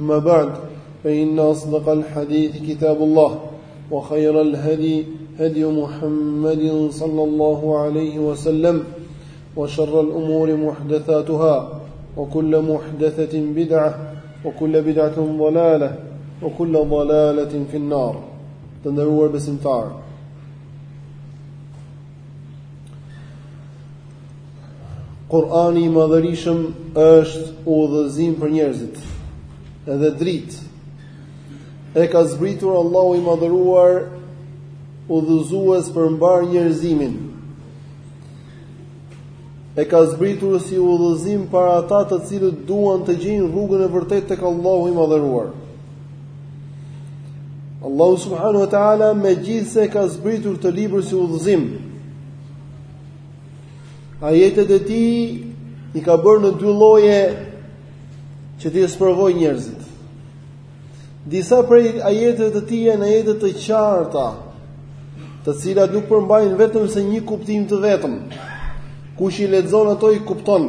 ما بعد فإن أصدق الحديث كتاب الله وخير الهدي هدي محمد صلى الله عليه وسلم وشر الأمور محدثاتها وكل محدثة بدعة وكل بدعة ضلالة وكل ضلالة في النار تنروه باسم فار Kur'ani i Madhërishëm është udhëzim për njerëzit edhe dritë. E ka zbritur Allahu i Madhëruar udhëzues për mbarë njerëzimin. E ka zbritur si udhëzim për ata të cilët duan të gjejnë rrugën e vërtetë tek Allahu i Madhëruar. Allahu subhanahu wa taala megjithëse e ka zbritur këtë libër si udhëzim, Ajetet e tij i ka bërë në dy lloje që t'i sprovojë njerëzit. Disa prej ajeteve të tij janë ajete të qarta, të cilat nuk përmbajnë vetëm se një kuptim të vetëm. Kush i lexon ato i kupton.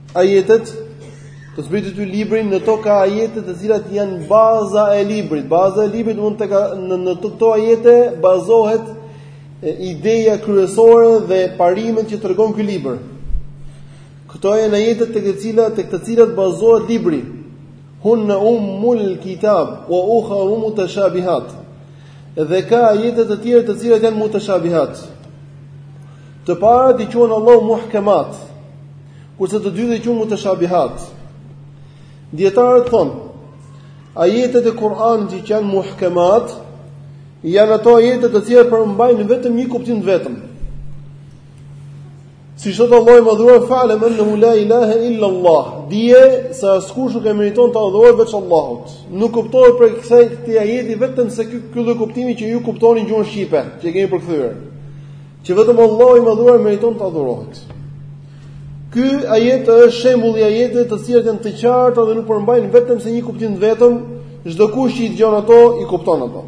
Ajetet, të zbriti ty librin, në to ka ajete të cilat janë baza e librit. Baza e librit do të thotë, në, në këto ajete bazohet e, ideja kryesore dhe parimet që tregon ky libër. Këto janë ajetet tek të cilat, tek të cilat bazohet libri. Hunne ummul kitab, we uharu mutashabihat. Dhe ka ajete të tjera të cilat janë mutashabihat. Të parat i quan Allahu muhkemat. Kurse të dytat quhen mutashabihat. Dietarët thonë, ajetet e Kur'anit që janë muhkemat, janë ato ajete të cilat përmbajnë vetëm një kuptim të vetëm. Siç thotë Allahu i Madhëruar fa'lem ennehu la ilaha illa Allah. Dije se askush nuk e meriton të adhurohet veç Allahut. Nuk kuptohet prej këtij ajeti vetëm se ky lloj kuptimi që ju kuptoni në gjuhën shqipe, që e kemi përkthyer. Që vetëm Allahu i Madhëruar meriton të adhurohet. Ky ajet është shembulli i ajeteve të cilat janë të qarta dhe nuk përmbajnë vetëm se një kuptim të vetëm, çdo kush që i dëgjon ato i kupton ato.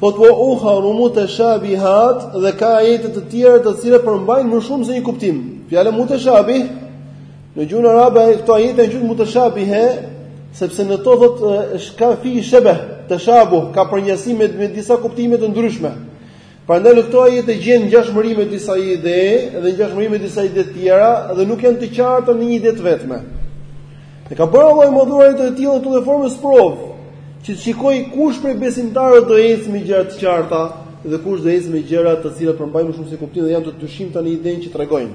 Po thotë uharu mutashabihat dhe ka ajete të tjera të cilat përmbajnë më shumë se një kuptim. Fjala mutashabih Në gjuhën arabe këto ajete janë quajtur mutashabihe, sepse në to thotë ka fi shebe, teshabuh, ka përngjasim me, me disa kuptime të ndryshme. Prandaj në këto ajete gjen ngjashmëri me disa ide dhe ngjashmëri me disa ide të tjera dhe nuk janë të qarta në një ide të vetme. I ka bërë Allahu i Madhëruar të tilla këto në formë sprove, që të shikojë kush prej besimtarëve do ecë me gjërat e qarta dhe kush do ecë me gjëra të cilat përmbajnë më shumë se një kuptim dhe janë të dyshimta në idenë që tregojnë.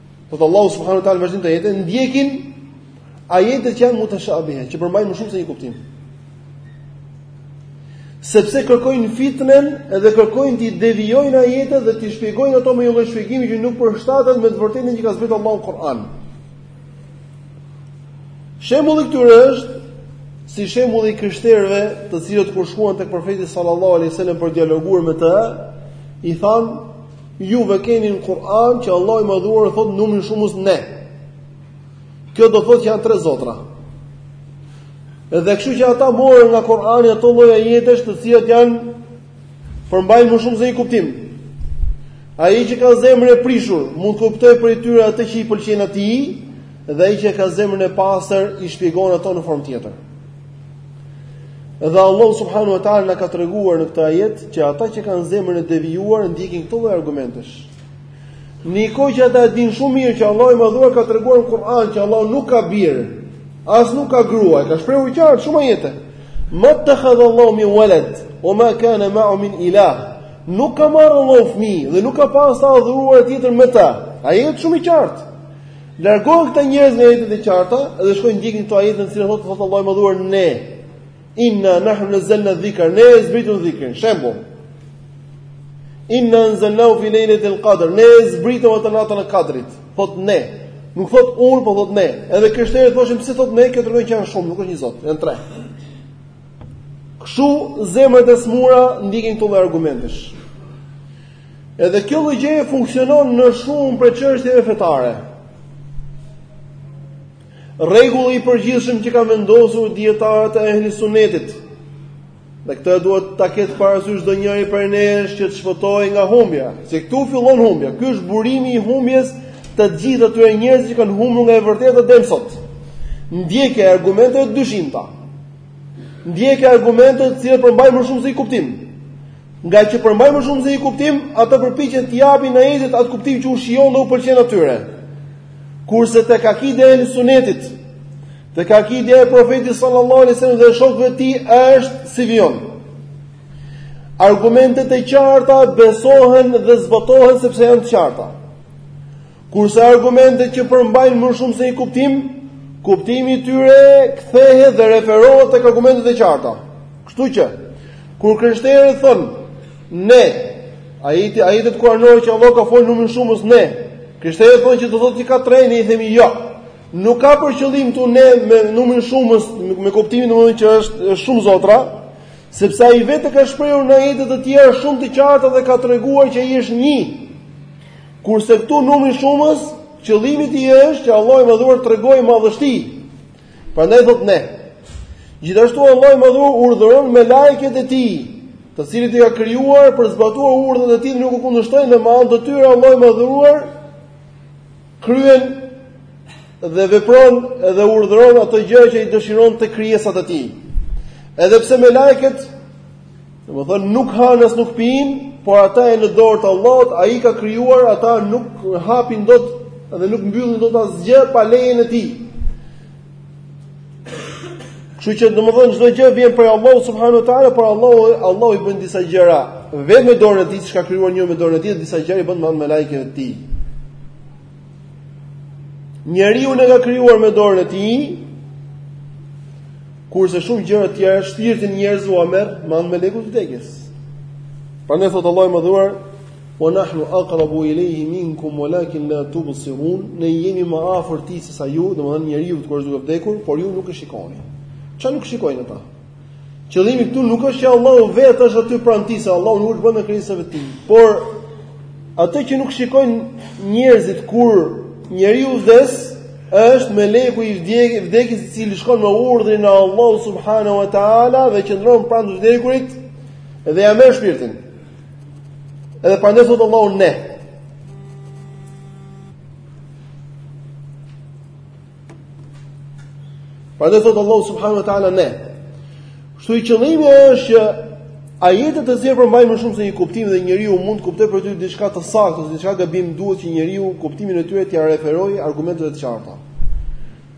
Thotë Allahu subhanahu wa taala në vazhdim të ajetit ndjekin ajetet që janë mutashabihe, që përmbajnë më shumë se një kuptim. Sepse kërkojnë fitnen dhe kërkojnë t'i devijojnë ajetet dhe t'i shpjegojnë ato me një lloj shpjegimi që nuk përshtatet me të vërtetën që ka zbritur Allahu në Kur'an. Shembulli i këtyre është si shembulli i krishterëve, të cilët kur shkuan tek profeti sallallahu alaihi wasallam për dialoguar me të, i thanë Ju e keni në Kur'an që Allahu i Madhuar thotë numrin shumës ne. Kjo do thotë që janë tre zotra. Edhe kështu që ata morën nga Kur'ani ato lloj ajetesh të cilat janë përmbajnë më shumë se një kuptim. Ai që ka zemrën e prishur mund të kuptojë prej tyre atë që i pëlqen atij dhe ai që ka zemrën e pastër i shpjegon ato në formë tjetër. Edhe Allahu subhanahu wa taala na ka treguar në këtë ajet që ata që kanë zemrën e devijuar ndjekin këto lloj argumentesh. Edhe pse ata e dinë shumë mirë që Allahu i madhuar ka treguar në Kur'an që Allahu nuk ka bir, as nuk ka grua, e ka shprehur qartë shumë ajete. Ma takhadha Allahu min walad, wa ma kana ma'ahu min ilah. Nuk ka marrë Allahu fëmijë dhe nuk ka pas të adhuruar tjetër me ta. Ajet shumë i qartë. Largohen këta njerëz nga ajetet e qarta dhe shkojnë ndjekin këto ajete në cilat thotë thotë Allahu i madhuar ne inna nahnu nazzalna dhikra ne e zbritëm dhikrin shembull inna anzalnahu fi lailatil qadr ne e zbritëm atë natën e kadrit thot ne nuk thot unë po thot ne edhe krishterët thoshin pse thot ne kjo tregon që janë shumë nuk është një zot janë tre kështu zemrat e smura ndjekin këto lloj argumentesh Edhe kjo logjikë funksionon në shumë prej çështjeve fetare. Rregulli i përgjithshëm që kanë vendosur dijetarët e ehli sunetit. Dhe këtë duhet ta ketë parasysh çdo njeri prej nesh që të shpëtojë nga humbja. Se këtu fillon humbja. Ky është burimi i humbjes të gjithë atyre njerëzve që kanë humbur nga e vërteta deri sot. Ndjekja e argumenteve të dyshimta. Ndjekja e argumenteve të cilat përmbajnë më shumë se një kuptim. Ngaqë përmbajnë më shumë se një kuptim, ata përpiqen t'i japin ajetit atë kuptim që u shijon dhe u pëlqen atyre. Kurse tek akidja e sunetit, tek akidja e profetit sallallahu alaihi wasallam dhe shokëve të tij është si vijon. Argumentet e qarta besohen dhe zbatohen sepse janë të qarta. Kurse argumentet që përmbajnë më shumë se një kuptim, kuptimi i tyre kthehet dhe referohet tek argumentet e qarta. Kështu që kur krishterët thonë ne, ajetet kuranore që Allah ka folur numrin shumës ne. Krishterët thonë që do thotë që ka tre, ne i themi jo. Nuk ka për qëllim këtu ne me numrin shumës me kuptimin domethënë që është është shumë zotra, sepse ai vetë ka shprehur në ajete të tjera shumë të qarta dhe ka treguar që ai është një. Kurse këtu numri i shumës, qëllimi i tij është që Allahu i Madhëruar tregojë madhështi. Prandaj thot ne. Gjithashtu Allahu i Madhëruar urdhëron melaiket e tij, të cilët i ka krijuar për zbatuar urdhrat e tij, nuk u kundërshtojnë dhe me anë të tyre Allahu i Madhëruar kryen dhe vepron dhe urdhëron ato gjëra që i dëshiron te krijesat e tij. Edhe pse melaiket Domethënë, nuk hanë as nuk pinë, por ata janë në dorë të Allahut, ai i ka krijuar, ata nuk hapin dot dhe nuk mbyllin dot asgjë pa lejen e tij. Kështu që domethënë çdo gjë vjen prej Allahut subhanuhu teala, por Allahu Allahu i bën disa gjëra vetëm me dorën e tij, siç ka krijuar ne me dorën e tij, disa gjëra i bën me melaiket e tij. Njeriun e ka krijuar me dorën e tij, kurse shumë gjëra të tjera shpirtin njerëzve ua merr me anë melekut të vdekjes. Prandaj thot Allahu i madhëruar, "Wa nahnu aqrabu ilayhi minkum walakin la tubsirun." Ne jemi më afër tij se sa ju, domethënë njeriut kur është duke vdekur, por ju nuk e shikoni. Ça nuk shikojnë ata? Qëllimi këtu nuk është që Allahu vetë është aty pranë tij, se Allahu nuk është brenda krijesave të tij. Por atë që nuk shikojnë njerëzit kur njeriu vdes është meleku i vdekjes i cili shkon me urdhrin e Allahut subhanahu wa taala dhe qëndron pranë të vdekurit dhe ja merr shpirtin. Edhe prandaj thot Allahu ne. Prandaj thotë Allah subhanu wa ta'ala ne. Kështu që qëllimi është që ajetet e përziera përmbajnë më shumë se një kuptim dhe njeriu mund të kuptojë prej tyre diçka të saktë, diçka gabim duhet që njeriu kuptimin e tyre t'ja referojë argumenteve të qarta.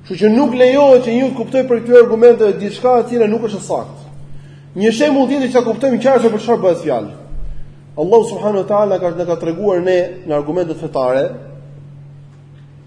Shtu që nuk lejohet që njeriu të kuptojë prej këtyre argumenteve diçka e cila nuk është saktë. Një shembull tjetër që ta kuptojmë qartë që për çfarë bëhet fjalë. Allah subhanu wa ta'ala ka, ka treguar në argumentet fetare,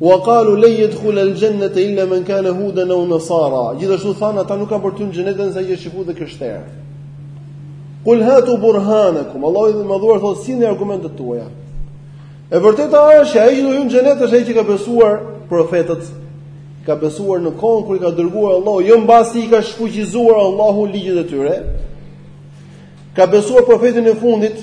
Wa qalu lan yadkhul al jannata illa man kana hudan aw nasara. Gjithashtu thanë ata nuk kanë për të hy në xhenet veçse kush është çifut dhe krishterë. Kul hatu burhanakum. Allahu i madhëruar thotë sillni argumentet tuaja. E vërteta është se ai që do hyn në xhenet është ai që i ka besuar profetët, i ka besuar në kohën kur i ka dërguar Allahu, jo mbasi i ka shfuqizuar Allahu ligjet e tyre. Ka besuar profetin e fundit,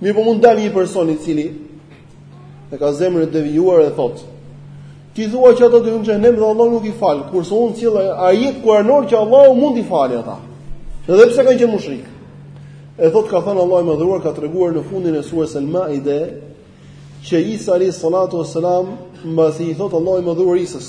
Mirëpo mund të dalë një person i cili e ka zemrën e devijuar dhe thotë: Ti thua që ata do hyjnë në xhehenem dhe Allahu nuk i fal, kurse unë sjell ajet kuranor që Allahu mund t'i falë ata. Edhe pse kanë qenë mushrik. E thot ka thënë Allahu i madhëruar ka treguar në fundin e surës Al-Maide që Isa alayhi salatu wasalam mbasi i thot Allahu i madhëruar Isës,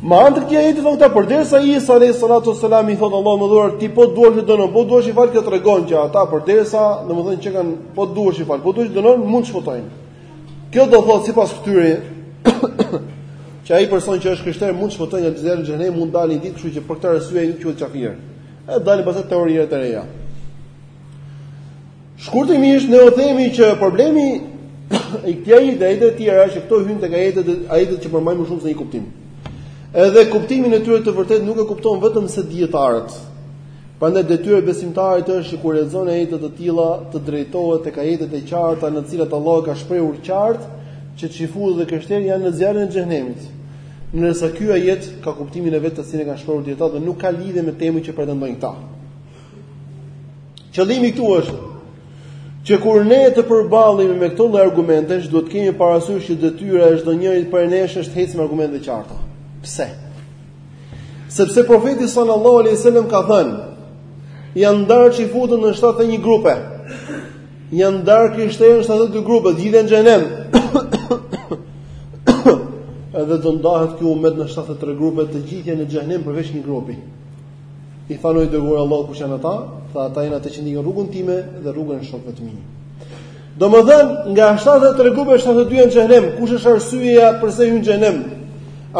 Me anë të këtij ajeti thonë këta përderisa Isa alayhi salatu wasalam i thotë Allahut të madhëruar ti po duash i dënon, po duash i fal kjo tregon që ata përderisa domethënë që kanë po duash i fal, po duash i dënon mund të shpëtojnë. Kjo do thotë sipas këtyre që ai person që është krishter mund të shpëtojë nga zjarri i xhehenemit, mund dalë një ditë, kështu që për këtë arsye ai quhet kafir. Edhe dalin pastaj teoritë e reja. Shkurtimisht ne u themi që problemi i këtij ajeti dhe ajeteve të tjera që këto hyjnë tek ajetet që përmbajnë më shumë se një kuptim. Edhe kuptimin e tyre të vërtetë nuk e kupton vetëm se dijetarët. Prandaj detyra e besimtarit është që kur lexon ajete të tilla të drejtohet tek ajetet e qarta në të cilat Allahu ka shprehur qartë që çifutët dhe krishterët janë në zjarrin e xhehenemit. Ndërsa ky ajet ka kuptimin e vet të cilin e kanë shprehur dijetarët dhe nuk ka lidhje me temën që pretendojnë këta. Qëllimi këtu është që kur ne të përballemi me këto lloj argumentesh, duhet të kemi parasysh që detyra e çdo njëri prej nesh është të ecë me argumente të qarta. Pse? Sepse profeti sallallahu alaihi wasallam ka thënë, janë ndarë çifutët në 71 grupe. Janë ndarë krishterët në 72 grupe, gjithë në xhehenem. Edhe do ndahet ky umet në 73 grupe, të gjithë janë në xhehenem përveç një grupi. I thanë o i dërguar i Allahut kush janë ata? Tha ata janë ata që ndjekin rrugën time dhe rrugën e shokëve të mi. Domethënë, nga 73 grupe 72 janë në xhehenem, kush është arsyeja përse hyjnë në xhehenem?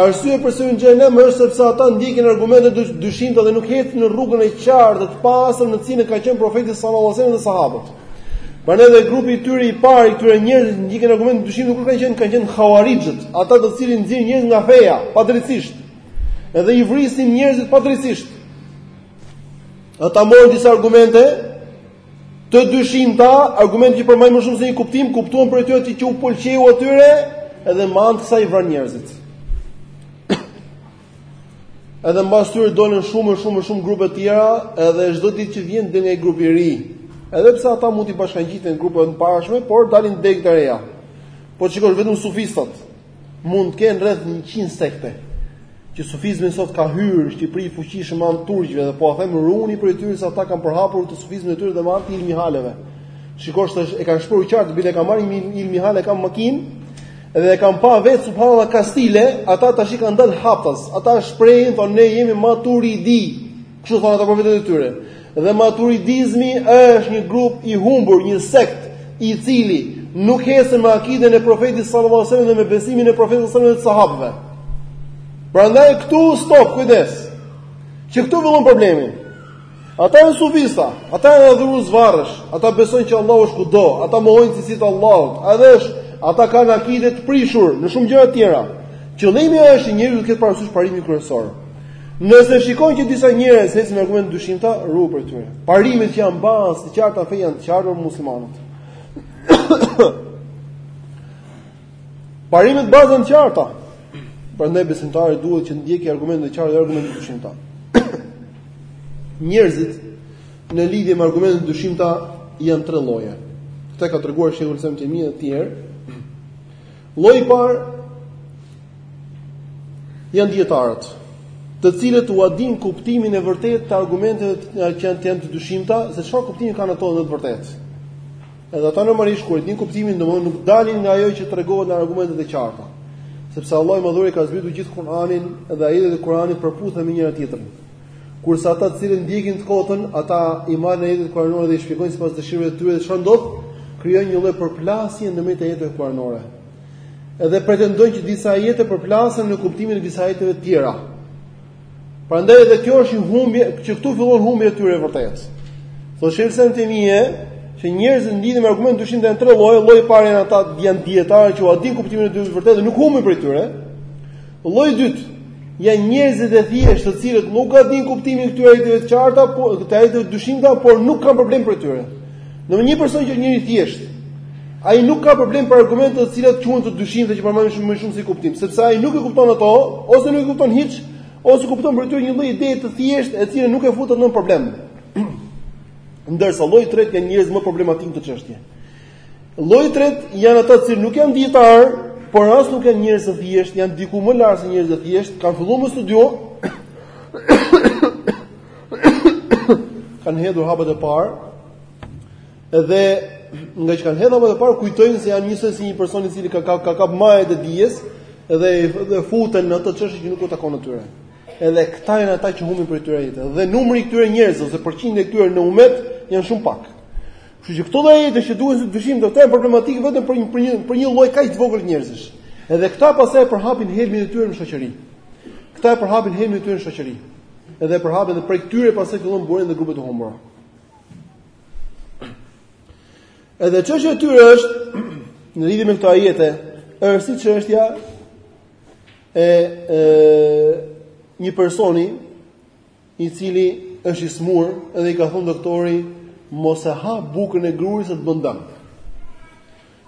Arsyeja përse hyjnë në xhehenem është sepse ata ndjekin argumente të dyshimta dhe nuk ecin në rrugën e qartë dhe të pastër në të cilën ka qenë profeti sallallahu alajhi wasallam dhe sahabët. Prandaj dhe grupi i tyre i parë i këtyre njerëzve që ndjekin argumente të dyshimta kush kanë qenë kanë qenë havarixhët, ata të cilët nxjerrin njerëz nga feja, padrejtësisht. Edhe i vrisin njerëzit padrejtësisht. Ata morën disa argumente të dyshimta, argumente që përmbajnë më shumë se një kuptim, kuptuan prej tyre atë që u pëlqeu atyre, edhe me anë të saj i vranë njerëzit. Edhe mbas tyre dolën shumë e shumë e shumë grupe të tjera, edhe çdo ditë që vjen del nga një grup i ri. Edhe pse ata mund t'i bashkangjiten grupeve të parshme, por dalin degë të reja. Po të shikosh vetëm sufistat, Mund të kenë rreth njëqind sekte që sufizmi sot ka hyrë në Shqipëri fuqishëm me anë të turqve dhe po a them ruhuni prej tyre se ata kanë përhapur sufizmin e tyre dhe me anë të ilmihaleve. Shikosh tash e kanë shprehur qartë bile e kam marrë një ilmihal e kam në makinë dhe e kam pa vetë subhanallah kastile, ata tashi kanë dalë haptas. Ata shprehin thonë ne jemi maturidi. Kështu thonë ata për veten e tyre. Dhe maturidizmi është një grup i humbur, një sekt i cili nuk hecën me akiden e profetit sallallahu alajhi wasallam dhe me besimin e profetit sallallahu alajhi wasallam dhe të sahabëve. Prandaj këtu stop, kujdes. Që këtu fillon problemi. Ata janë sufista, ata janë adhurues varrësh, ata besojnë që Allahu është kudo, ata mohojnë cilësitë e Allahut. Edhe është, ata kanë akide të prishur në shumë gjëra të tjera. Qëllimi është njeriu të ketë parasysh parimin kryesor. Nëse shikon që disa njerëz ecin me argumente të dyshimta, ruhu prej tyre. Parimet që janë bazë të qarta në fe janë të qarta për muslimanët. Parimet bazë janë të qarta. Prandaj besimtari duhet që të ndjeki argumentet e qarta dhe argumentet e dyshimta. Njerëzit në lidhje me argumentet e dyshimta janë tre lloje. Këtë e ka treguar Shejhul Islam Ibn Tejmije dhe të tjerë. Lloji i parë janë dijetarët, të cilët ua dinë kuptimin e vërtetë të argumenteve që janë të janë të dyshimta, se çfarë kuptimi kanë ato në të vërtetë. Edhe ata normalisht kur e dinë kuptimin, domethënë nuk dalin nga ajo që tregohet në argumentet e qarta. Sepse Allahu i Madhëruar e ka zbritur gjithë Kur'anin dhe ajetet e Kur'anit përputhen me njëra tjetrën. Kurse ata të cilët ndjekin të kotën, ata i marrin ajetet kuranore dhe i shpjegojnë sipas dëshirave të tyre dhe çfarë ndodh, krijojnë një lloj përplasje në mes të ajeteve kuranore. Edhe pretendojnë që disa ajete përplasen në kuptimin e disa ajeteve të tjera. Prandaj edhe kjo është një humbje, që këtu fillon humbja e tyre vërtet. Thotë Shejhul Islam Ibn Tejmije, që njerëzit në lidhje me argumentet e dyshimta janë tre lloje, lloji i parë janë ata që janë dijetarë që ua din kuptimin e tyre të vërtetë dhe nuk humbin prej tyre. Lloji i dytë janë njerëzit e thjeshtë, të cilët nuk ua dinë kuptimin e këtyre ajeteve të qarta, apo këtyre ajeteve të dyshimta, por nuk kanë problem prej tyre. Në një person që është njeri i thjeshtë, ai nuk ka problem prej argumenteve të cilat quhen të dyshimta që përmbajnë shumë më shumë se një kuptim, sepse ai nuk i kupton ato, ose nuk i kupton hiç, ose kupton prej tyre një lloj ide të thjeshtë, e cila nuk e fut atë në problem. Ndërsa lloji i tretë janë njerëzit më problematikë të çështjes. Lloji i tretë janë ata që nuk janë dijetarë, por as nuk janë njerëz të thjeshtë, janë diku më lart se njerëzit e thjeshtë, kanë filluar me studiu. kanë hedhur hapat e parë. Edhe ngaqë kanë hedhur hapat e parë, kujtojnë se janë njësoj si një person i cili ka ka ka kap majat e dijes dhe dhe futen në ato çështje që nuk u takon atyre. Edhe këta janë ata që humbin prej këtyre ajeteve. Dhe numri i këtyre njerëzve ose përqindja e këtyre në umet janë shumë pak. Kështu që këto lloj ajete që quhen të dyshimta janë problematike vetëm për një për një për një lloj kaq të vogël njerëzish. Edhe këta pastaj e përhapin helmin e tyre në shoqëri. Këta e përhapin helmin e tyre në shoqëri. Edhe e përhapin edhe prej këtyre pastaj fillojnë burojnë dhe grupe të humbura. Edhe çështja e tyre është në lidhje me këto ajete, është si çështja e e një personi i cili është i smur dhe i ka thënë doktori mos e ha bukën e grurit se të bën dëm.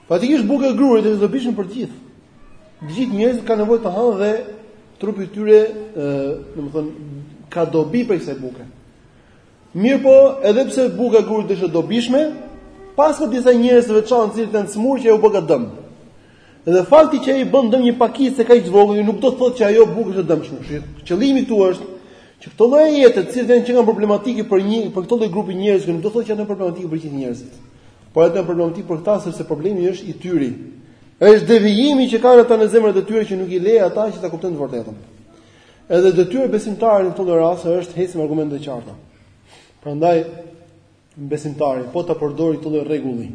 Faktikisht buka e grurit është e dobishme për të gjithë. Të gjithë njerëzit kanë nevojë të hanë dhe trupi i tyre, ë, domethënë ka dobi prej kësaj buke. Mirëpo, edhe pse buka e grurit është e dobishme, paska disa njerëz të veçantë që janë të smur që ju bëka dëm. Dhe fakti që ai bën dëm një pakicë kaq të vogël nuk do të thotë që ajo bukë është e dëmshme. Qëllimi këtu është që këto lloj ajete, të cilat janë që janë problematike për një për këto lloj grupi njerëz që nuk do të thotë që janë problematike për gjithë njerëzit. Por ato janë problematike për këta sepse problemi është i tyre. Është devijimi që kanë ata në zemrat e tyre që nuk i le ata që ta kuptojnë të vërtetën. Edhe detyra e besimtarit në këto raste është të hecë me argumente të qarta. Prandaj besimtari po ta përdori këtë lloj rregulli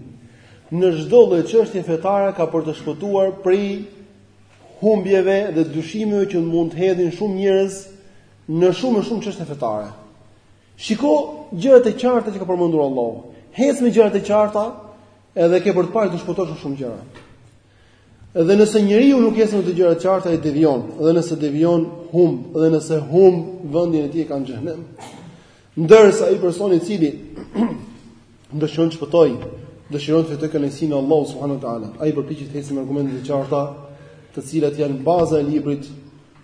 në çdo lloj çështje fetare ka për të shpëtuar prej humbjeve dhe dyshimeve që mund të hedhin shumë njerëz në shumë e shumë çështje fetare. Shiko gjërat e qarta që ka përmendur Allahu. Hec me gjërat e qarta, edhe ke për të parë do shpëtosh shumë gjëra. Dhe nëse njeriu nuk ecën në gjërat e qarta, ai devijon, dhe nëse devijon, humb, dhe nëse humb, vendin e tij e ka në xhehenem. Ndërsa ai person i cili dëshiron të shpëtojë, dëshiron të fitojë kënaqësinë e Allahut subhanehu teala. Ai përpiqet të ecë me argumente të qarta, të cilat janë baza e librit,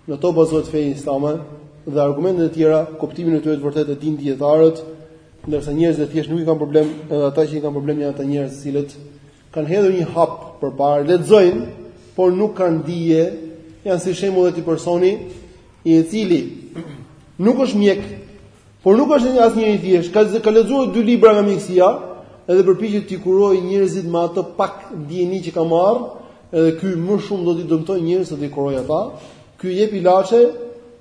në to bazohet feja islame dhe argumentet e tjera, kuptimin e tyre të vërtetë e dinë dietarët, ndërsa njerëzit e thjeshtë nuk i kanë problem, edhe ata që i kanë problem janë ata njerëz të cilët Kanë hedhur një hap përpara, lexojnë, por nuk kanë dije, janë si shembulli i atij personi i cili nuk është mjek, por nuk është as njeri i thjeshtë, ka ka lexuar dy libra nga mjekësia, edhe përpiqet t'i kurojë njerëzit me ato pak dijeni që ka marrë, edhe ky më shumë do t'i dëmtojë njerëzit se t'i kurojë ata. Ky i jep ilaçe,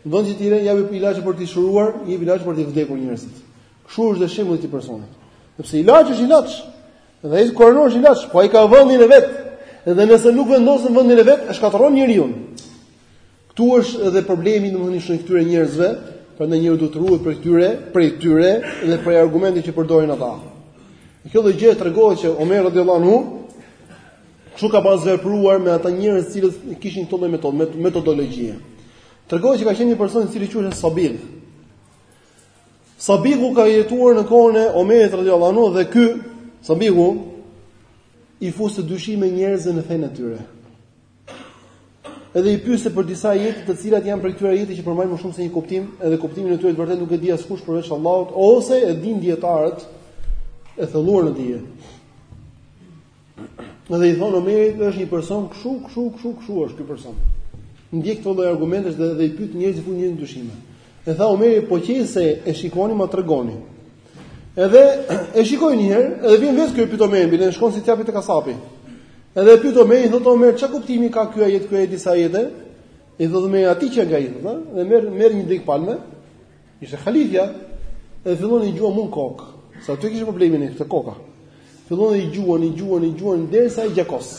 n'vend që t'i japi ilaçe për t'i shëruar, i jep ilaçe për të vdekur njerëzit. Kështu është dhe shembulli i këtij personi. Sepse ilaçi është ilaç. Dhe ai kur thonë është ilaç, po ai ka vendin e vet. Dhe nëse nuk vendoset në vendin e vet, e shkatërron njeriun. Ktu është edhe problemi domethënë i shumë këtyre njerëzve, prandaj njeriu duhet të ruhet prej tyre, prej tyre dhe prej argumenteve që përdorin ata. Në këtë lloj gjëje tregohet që Omer radhiyallahu anhu kshu ka pas vepruar me ata njerëz të cilët kishin këto lloj metodë, metodologjie. Tregohet që ka qenë një person i cili quhej Sabig. Sabigu ka jetuar në kohën e Omerit radhiyallahu anhu dhe ky Sabigu i fuste dyshime njerëzve në fenë e tyre. Edhe i pyeste për disa ajete të cilat janë prej këtyre ajeteve që përmbajnë më shumë se një kuptim, edhe kuptimin e tyre të vërtetë nuk e di askush përveç Allahut ose e dinë dijetarët e thelluar në dije. Dhe i thonë Omerit është një person kshu kshu kshu kshu është ky person. Ndjek këto lloj argumentesh dhe dhe i pyet njerëzit i fut në dyshime. E tha Omeri, po qe se e shikoni ma tregoni. Edhe e shikoi një herë, edhe vjen vetë ky pyet Omerin, bile shkon si cjapi te kasapi. Edhe e pyet Omerin, thotë Omer, çka kuptimi ka ky ajet ky ajet disa ajete? I thotë Omer, a ti qenke i thotë, dhe merr merr një degë palme, Ishte halifja dhe fillon i gjuan mun n'kokë. Se aty kishte problemin ai te koka. Fillon i gjuan, i gjuan, i gjuan derisa e gjakos.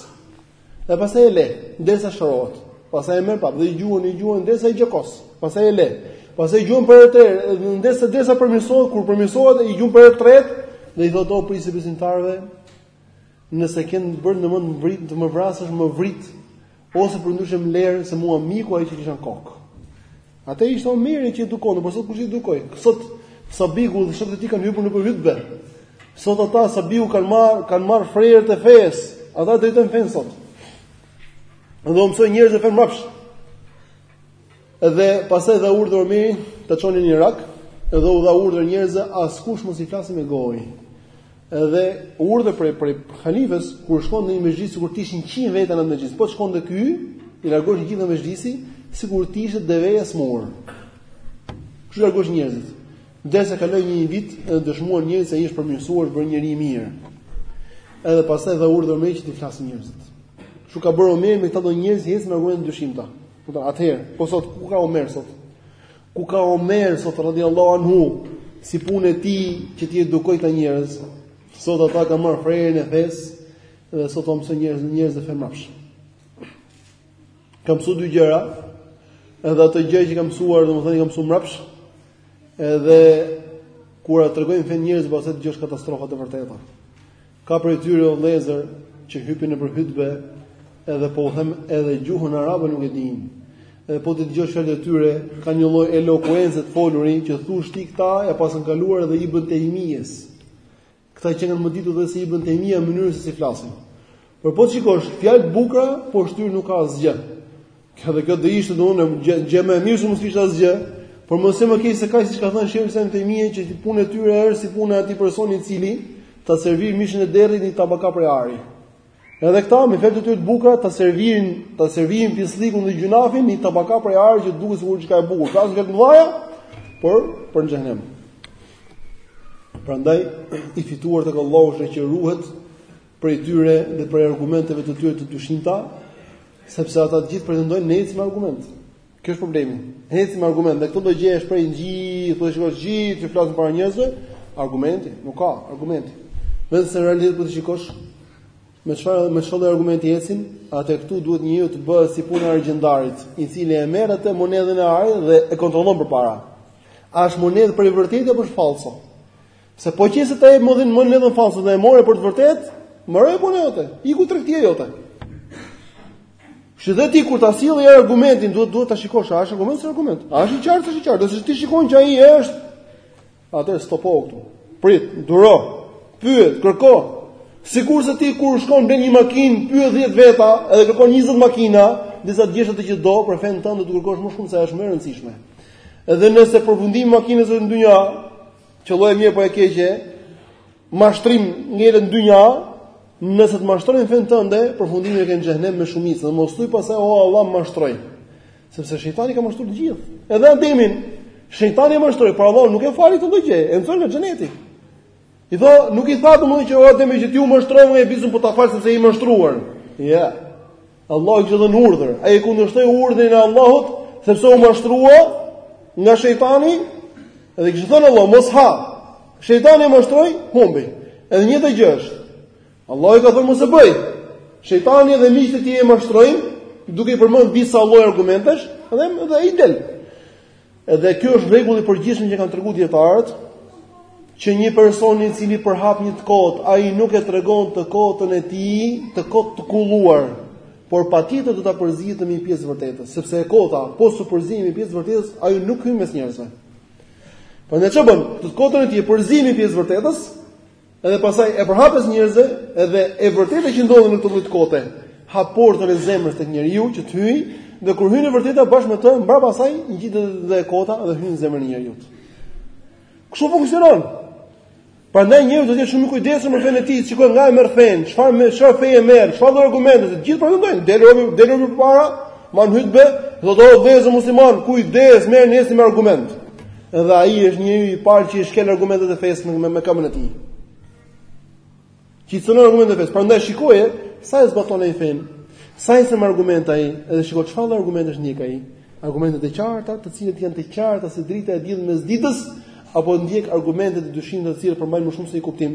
Dhe pastaj e le, derisa shërohet. Pastaj e merr prapë dhe i gjuan, i gjuan derisa e gjakos. Pastaj e le. Pastaj gjuan për herë të tretë, ndërsa derisa përmirësohet, kur përmirësohet i gjuan për herë të tretë dhe i thotë o prijësi i besimtarëve, Nëse ke bërë në mend të më vrasësh më vrit ose përndryshe më ler se mua më iku ajo që kisha në kokë. Atëherë ishte Omeri që i edukonte, por sot kush i edukon? Sot Sabigu dhe shokët e tij kanë hypur nëpër hytbe. Sot ata Sabigu kanë marr kanë marr frerët e fesë. Ata drejtojnë fenë sot. Dhe u mësojnë njerëzve fenë mbrapsht. Dhe pastaj dha urdhër Omeri ta çonin në Irak, dhe u dha urdhër njerëzve askush mos i flasë me gojë. Edhe urdhër prej prej halifes kur shkonte në një mexhlis sikur të ishin 100 veta në mexhlis, po shkonte ky, i largoshin të gjithë nga mexhlisi sikur të ishte deveja e sëmurë. Kështu largoshin njerëzit. Derisa kaloi një vit, edhe dëshmuan njerëzit se ai është përmirësuar, është bërë njeri i mirë. Edhe pastaj dha urdhër më që t'i flasin njerëzit. Kështu ka bërë Omer me këta lloj njerëz që ecnin në rrugët e dyshimta. Kupton? Atëherë, po sot ku ka Omer sot? Ku ka Omer sot radijallahu anhu? Si punë e tij që t'i edukojë këta njerëz. Sot ata kanë marrë frerët e fesë dhe sot ua mësojnë njerëz njerëzve fenë mbrapsht. Kanë mësuar dy gjëra. Edhe ato gjë që kanë mësuar, domethënë i kanë mësuar mbrapsht. Edhe kur ua tregojnë fenë njerëzve, pastaj dëgjosh katastrofa të vërteta. Ka prej tyre o vëllezër që hypin nëpër hutbe edhe po u them edhe gjuhën arabe nuk e dinë. Edhe po t'i dëgjosh fjalët e tyre, kanë një lloj elokuence të foluri që thush ti këta ia paskan kaluar edhe Ibn Tejmijes. Këta qenkan më të ditur edhe se Ibn Tejmija mënyrën se si flasin. Por po të shikosh fjalë të bukura, poshtë tyre nuk ka asgjë. Kjo dhe kjo do ishte domthonë gjë më e mirë se mos kishte asgjë, por madje më keq se kaq siç ka thënë Sheh Ibn Tejmije që puna e tyre është si puna e atij personi i cili ta servir mishin e derrit në tabaka prej ari. Edhe këta me fjalët e tyre të bukura ta servirin, ta servirin pisllëkun dhe gjynahin në tabaka prej ari që duket sikur diçka e bukur. Ka asgjë të mëdha, por për në xhehenem. Prandaj i fituar tek Allahu është që ruhet prej tyre dhe prej argumenteve të tyre të dyshimta, sepse ata të gjithë pretendojnë ne ecim me argument. Kjo është problemi. Ne ecim me argument, dhe këto do i gjesh prej të gjithëve, po shikosh gjithë që flasin para njerëzve, argumenti, nuk ka, argumenti. Vetëm se realisht po ta shikosh me çfarë me çfarë argumenti ecin, atëherë këtu duhet njeriu të bëhet si puna e argjendarit, i cili e merr atë monedhën e arit dhe e kontrollon përpara. A është monedhë prej vërteti apo është fallso? Se po qe se ai më dhënë monedhë false dhe e more për të vërtet, më rëjë punë e jote, iku tregtia jote. Edhe ti kur ta sjellë ai argumentin, duhet, duhet të shikosh, a është argument, s'është argument, a është i qartë, s'është i qartë, nëse ti shikon që ai është, atëherë stopo këtu, prit, duro, pyet, kërko, sikur se ti kur shkon blen një makinë, pyet 10 veta, edhe kërkon 20 makina, derisa gjen atë që do, për fenë tënde do të kërkosh më shumë se është më e rëndësishme. Edhe nëse përfundimi i makinës është në dynja, Qëlloi e mirë apo e keqe, mashtrimi ngelet në dynja, nëse të mashtrojnë në fenë tënde, përfundimin e ke në xhehenem me shumicë, dhe mos thuj pasaj o Allah më mashtroi. Sepse shejtani ka mashtruar të gjithë. Edhe Ademin, shejtani e mashtroi, por Allah nuk e fali këtë gjë, e nxori nga xheneti. I tha, nuk i tha domethënë që o Adem që ti u mashtrove e vizën po ta fal sepse i mashtruar je. Allahu i kishte dhënë urdhër, ai e kundërshtoi urdhrin e Allahut, sepse u mashtrua nga shejtani, dhe kishte thënë Allahu, mos ha. Shejtani e mashtroi, humbi. Edhe njëjta gjë është. Allahu i ka thënë mos e bëj. Shejtani dhe miqtë e tij e mashtrojnë, duke i përmendur disa lloj argumentesh, dhe dhe ai del. Dhe ky është rregulli i përgjithshëm që kanë treguar dietarët, që një person i cili përhap një të kotë, ai nuk e tregon të kotën e tij, të kotë të kulluar, por patjetër do ta përziejë me një pjesë të vërtetës, sepse e kota, po s'u përzie me një pjesë të vërtetës, ajo nuk hyn mes njerëzve. Prandaj ç'bën? Të kotën e tij e përzien me një pjesë të vërtetës, Edhe pasaj e përhap mes njerëzve edhe e vërteta që ndodhet në këtë lloj kote, hap portën e zemrës tek njeriu që të hyjë dhe kur hyn e vërteta bashkë me të, mbrapa saj ngjitet dhe e kota dhe hyn në zemrën e njeriu. Kështu funksionon. Prandaj njeriu do të jetë shumë i kujdesshëm për fenë e tij, të shikojë nga e merr fenë, çfarë me çfarë fenë merr, çfarë argumente, të gjithë pretendojnë, del del para, man hutbe, do të thotë vëllezër muslimanë, kujdes, merrni fenë me argument. Edhe ai është njeriu i parë që i shkel argumentet e fesë me, me, me kamën e tij. Që i cënon argumentet e fesë. Prandaj shikoje sa e zbaton ai fenë. Sa i sjell argument ai, edhe shiko çfarë lloj argumentesh ndjek ai. Argumente të qarta, të cilat janë të qarta si drita e diellit mes ditës, apo ndjek argumente të dyshimta të cilat përmbajnë më shumë se një kuptim.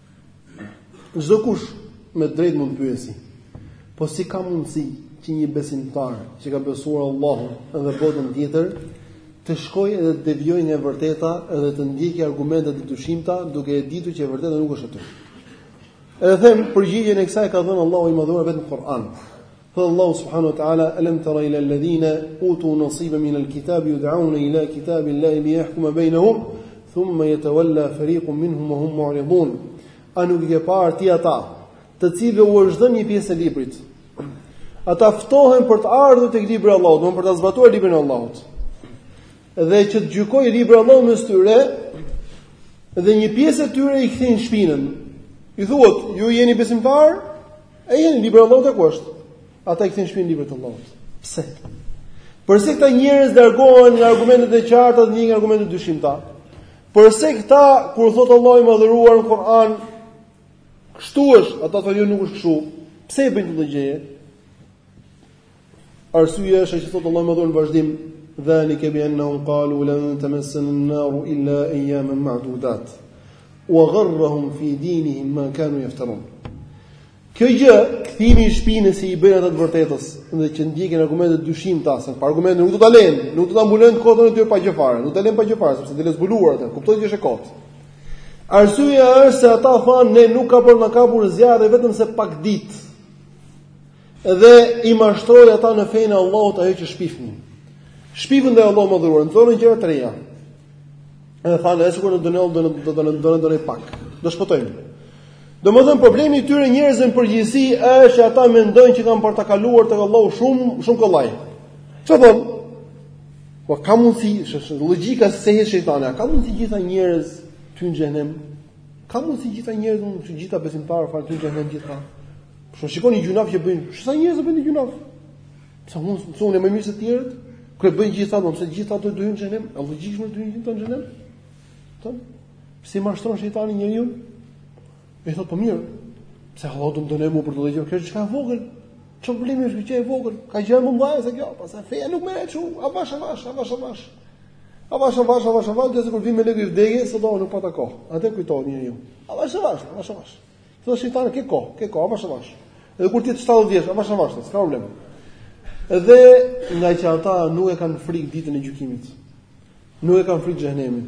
Çdokush me të drejtë mund të pyesi, po si ka mundësi që një besimtar që ka besuar Allahun dhe botën tjetër të shkojë dhe të devijojë nga e vërteta dhe të ndjekë argumentet e dyshimta duke e ditur që e vërteta nuk është aty. E them përgjigjen e kësaj ka dhënë Allahu i madhëruar vetë në Kur'an. Thot Allahu subhanahu wa taala alam tara ila alladhina utu nasiban min alkitabi yud'auna ila kitabi allahi liyahkuma bainahum thumma yatawalla fariqun minhum wa hum mu'ridun a nuk i ke parë ti ata të cilëve u është dhënë një pjesë e librit ata ftohen për të ardhur tek libri i Allahut domethënë për ta zbatuar librin e Allahut dhe që të gjykojë libri i Allahut mes tyre dhe një pjesë e tyre i kthejnë shpinën i thuhet ju jeni besimtarë Ejani libri i Allahut ku asht. Ata i kthejnë shpinën librit të Allahut. Pse? Përse këta njerëz largohen nga argumentet e qarta dhe ndjekin argumente të dyshimta? Përse këta kur thot Allahu i madhëruar në Kur'an, kështu është, ata thonë jo nuk është kështu. Pse e bëjnë këtë lloj gjëje? Arsyeja është që thotë Allahu i madhëruar në vazhdim dhalike bi annahum qalu lan tamassana an-nar illa ayyaman ma'dudat wa gharrahum fi dinihim ma kanu yaftarun. Kjo gjë, kthimi i shpinës që i bëjnë ata të vërtetës, dhe që ndjekin argumente të dyshimta, se pa argumente nuk do ta lënë, nuk do ta mbulojnë kotën e tyre pa gjë fare, nuk do ta lënë pa gjë fare, sepse del e zbuluar atë, kuptohet që është e kotë. Arsyeja është se ata thonë ne nuk ka për të na kapur zjarri vetëm se pak ditë. Dhe i mashtroi ata në fenë e Allahut ajo që shpifnin. Shpifën ndaj Allahut të madhëruar, nxorën gjëra të reja. Edhe thanë, "Ai sikur të na dënojë do të na dënojë pak. Do shpëtojmë." Domethën problemi i këtyre njerëzve në përgjithësi është që ata mendojnë që kanë për ta kaluar tek Allahu shumë shumë kollaj. Çfarë thonë? Po ka mundsi, është logjika e shejtanit, ka mundsi gjithë ata njerëz të hyjnë në xhehenem. Ka mundsi gjithë ata njerëz në të gjithë ata besimtarë fal të hyjnë në xhehenem gjithë ata. Kështu shikon gjynahet që bëjnë. Sa njerëz që bëjnë gjynahe. Sa mund të thonë më mirë se të tjerët, kur e bëjnë gjithë ata, pse gjithë ata do të hyjnë në xhehenem? A logjikisht do të hyjnë në xhehenem? Ton. Pse i mashtron shejtani njerëzit? I thotë po mirë. Pse Allahu do të më dënojë mua për këtë gjë? Kjo është diçka e vogël. Çfarë problemi është kjo e vogël? Ka gjëra më të mëdhaja se kjo, pastaj feja nuk merr çu, avash avash, avash avash. Avash avash, avash avash, dhe kur vjen meleku i vdekjes, thotë nuk pata kohë. Atëherë kujtohet njeriu. Avash avash, avash avash. Këto si tani ke kohë, ke kohë avash avash. Edhe kur të jetë 70 vjeç, avash avash, s'ka problem. Dhe nga që ata nuk e kanë frikë ditën e gjykimit. Nuk e kanë frikë xhehenemin.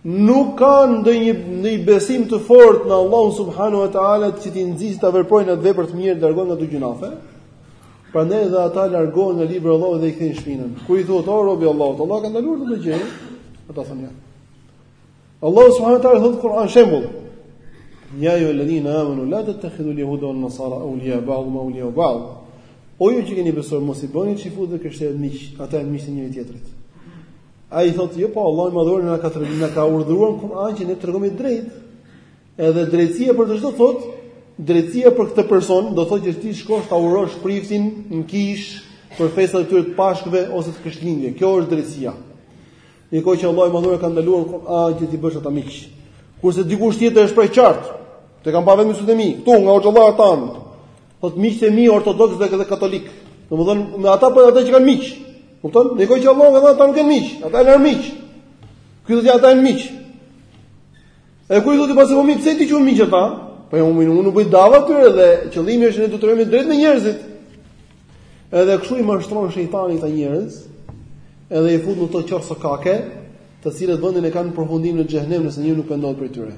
Nuk kanë ndonjë ndonjë besim të fortë në Allahun subhanahu wa taala që t'i nxisë ta veprojnë atë vepër të mirë të largohen nga ato gjynahe. Prandaj edhe ata largohen nga libri i Allahut dhe i kthejnë shpinën. Kur i thotë o rob i Allahut, Allahu e ka ndaluar këtë gjë, ata thonë ja. Allahu subhanahu wa taala thotë në Kur'an shembull. Ja ejjuha alladhina amanu la tattakhidhu al-yahuda wan nasara awliya ba'dhum awliya ba'd. O ju që keni besuar mos i bëni çifut dhe të krishterët miq, ata janë miq të njëri tjetrit. Ai thotë, "Jo, po Allahu i madhëruar na ka treguar, na ka urdhëruar në Kur'an që ne të tregohemi drejt." Edhe drejtësia për të çdo thotë, drejtësia për këtë person do thotë që ti të shkosh ta urosh priftin në kish për festat e tyre të Pashkëve ose të Krishtlindjes. Kjo është drejtësia. Në një kohë që Allahu i madhëruar e ka ndaluar në Kur'an që t'i bësh ata miq. Kurse dikush tjetër është e qartë. E kam pa vetë me sytë e mi, këtu nga hoxhallarët tanë. Po thotë miqtë e mi ortodoks dhe edhe katolik. Domthon me ata po ata që kanë miq. Kupton? Në një kohë që Allahu ka thënë ata nuk janë miq, ata janë armiq. Ky thotë ata janë miq. E kur i thua pastaj po mirë pse ti i quan miq ata? Po jo unë unë u bëj dava këtyre dhe qëllimi është ne të tregohemi drejt me njerëzit. Edhe kështu i mashtron shejtani këta njerëz, edhe i fut në to qorr sokake, të cilat vendin e kanë përfundim në xhehenem nëse një nuk pendohet prej tyre.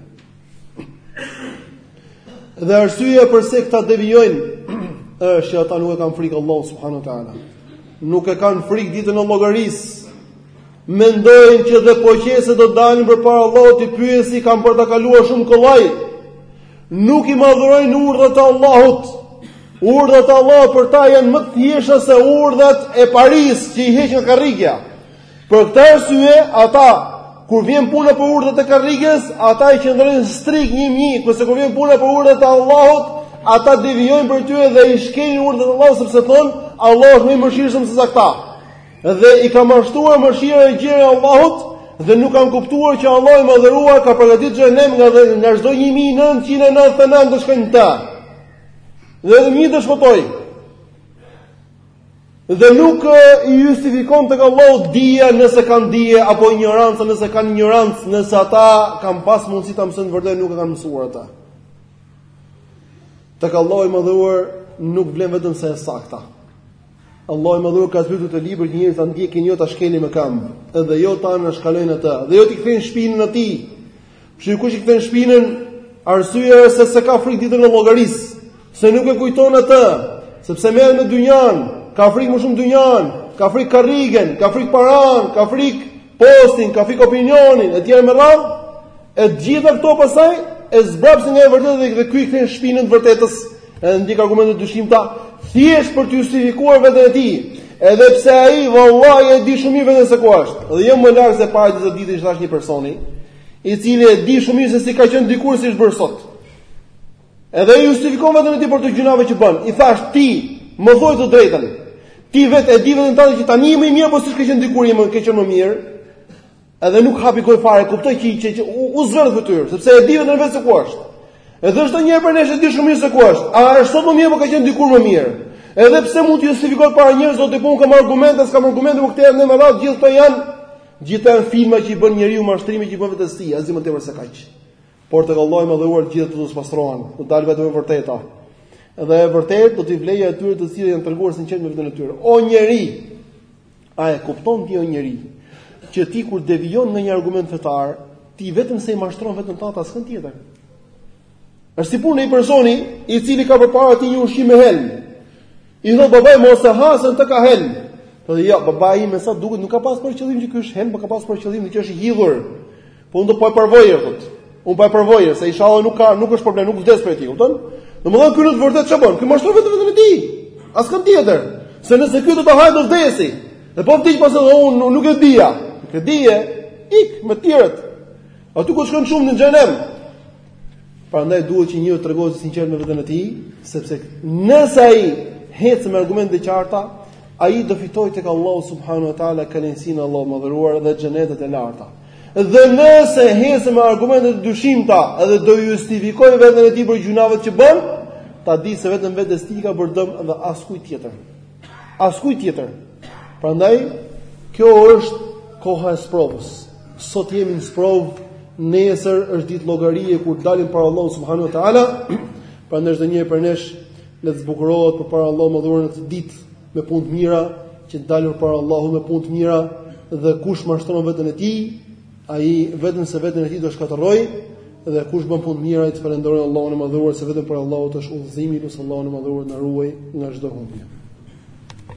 Dhe arsyeja përse këta devijojnë është që ata nuk e kanë frikë Allahu subhanahu wa taala. Nuk e kanë frikë ditën e llogarisë. Mendojnë që dhe po qe se do dalin përpara Allahut t'i pyesi kanë për ta kaluar shumë kollaj. Nuk i madhërojnë urdhrat e Allahut. Urdhrat e Allahut për ta janë më të thjeshta se urdhrat e parisë që i heq nga karrigia. Për këtë arsye, ata kur vjen puna për urdhrat e karriges, ata i qëndrojnë strikt një një, kurse kur vjen puna për urdhrat e Allahut, ata devijojnë prej tyre dhe i shkelin urdhrat e Allahut sepse thonë, Allahu është më i mëshirshëm se sa këta. Dhe i ka mashtruar mëshira e gjerë e Allahut dhe nuk kanë kuptuar që Allahu i madhëruar ka përgatitur xhehenem dhe nga çdo 1000, 999 do shkojnë në të. Dhe një do shpëtojë. Dhe nuk i justifikon tek Allahu dija nëse kanë dije apo injoranca nëse kanë injorancë nëse ata kanë pas mundësi ta mësojnë të vërtetën nuk e kanë mësuar atë. Tek Allahu i madhëruar nuk vlen vetëm se e sakta. Allahu i Madhëruar ka zbritur këtë libër që njerëzit ta ndjekin jo ta shkelin në këmbë, edhe jo ta anashkalojnë atë, dhe jo t'i kthejnë shpinën atij. Pse dikush i kthen shpinën? Arsyeja është se s'e ka frikë ditën e llogarisë, se nuk e kujton atë, sepse merret me dynjan, ka frikë më shumë dynjan, ka frikë karrigen, ka frikë paran, ka frikë postin, ka frikë opinionin, e tjera me radhë, e të gjitha këto pastaj, e zbrapsin nga e vërteta dhe, dhe ky i kthen shpinën të vërtetës, edhe ndjek argumente të dyshimta, thjesht për të justifikuar veten e tij, edhe pse ai, vallahi, e di shumë mirë veten se ku asht, dhe jo më larg se para disa ditësh i thashë një personi, i cili e di shumë mirë se si ka qenë dikur si është bërë sot. Edhe e justifikon veten e tij për gjynahet që bën. I thashë ti, më thuaj të drejtën. Ti vetë e di veten tënde që tani je më i mirë apo siç ke qenë dikur a më ke qenë më mirë. Edhe nuk hapi gojë fare, kuptoi që që, që u, u zverdh fytyrë, sepse e di veten vetë se ku është. Edhe çdo njeri prej nesh e di shumë mirë se ku është. A është sot më mirë apo ka qenë dikur më mirë? Edhe pse mund të justifikohet para njerëzve, thotë po unë kam argumente, s'kam argumente, por këto në radhë gjithë këto janë gjithë janë filma që i bën njeriu mashtrime që i bën vetes tij, asgjë më tepër se kaq. Por tek Allahu i Madhëruar të gjitha do të pastrohen, do të dalë vetëm e vërteta. Dhe e vërteta do t'i vlejë atyre të cilët janë treguar të sinqertë me veten e tyre. O njeri, a e kupton ti o njeri, që ti kur devijon nga një argument fetar, ti vetëm se mashtron veten tënde, askënd tjetër. Është si puna e një personi i cili ka përpara tij një ushqim me helm. I thotë babai mos e ha se në të ka helm. Po jo, babai me sa duket nuk ka pas për qëllim që ky është helm, por ka pas për qëllim që është i hidhur. Po unë do po e provoj, thotë. Unë po e provoj, se inshallah nuk ka, nuk është problem, nuk vdes prej tij, kupton? Domethënë ky në të vërtetë çfarë bën, ky mashtron vetëm veten e tij, askënd tjetër, se nëse ky do ta hajë do vdesi, dhe po vdiq pas dhe unë nuk e dija, nuk e dija, ik me të tjerët, aty ku shkojnë shumë në xhehenem, prandaj duhet që njeriu të tregohet i sinqertë me veten e tij, sepse nëse ai hecë me argumente të qarta, ai do fitojë tek Allahu subhanehu ue teala, kënaqësinë e Allahut të Madhëruar dhe xhenetet e larta. Dhe nëse ecën me argumente të dyshimta dhe do justifikojë veten e tij për gjynahet që bën, ta dijë se vetëm vetes tij i ka bërë dëm dhe askujt tjetër. Askujt tjetër. Prandaj kjo është koha e sprovës. Sot jemi në sprovë, nesër është ditë llogarie kur dalim para Allahut subhanehu ue teala. Prandaj çdo njeri prej nesh le të zbukurohet përpara Allahut të Madhëruar atë ditë me punë të mira, që të dalë para Allahu me punë të mira dhe kush mashtron veten e tij, ai vetëm se veten e tij do shkatërrojë dhe kush bën punë të mira ai të falënderojë Allahun e Madhëruar se vetëm prej Allahut është udhëzimi, lusim Allahun e Madhëruar të na ruajë nga çdo humbje.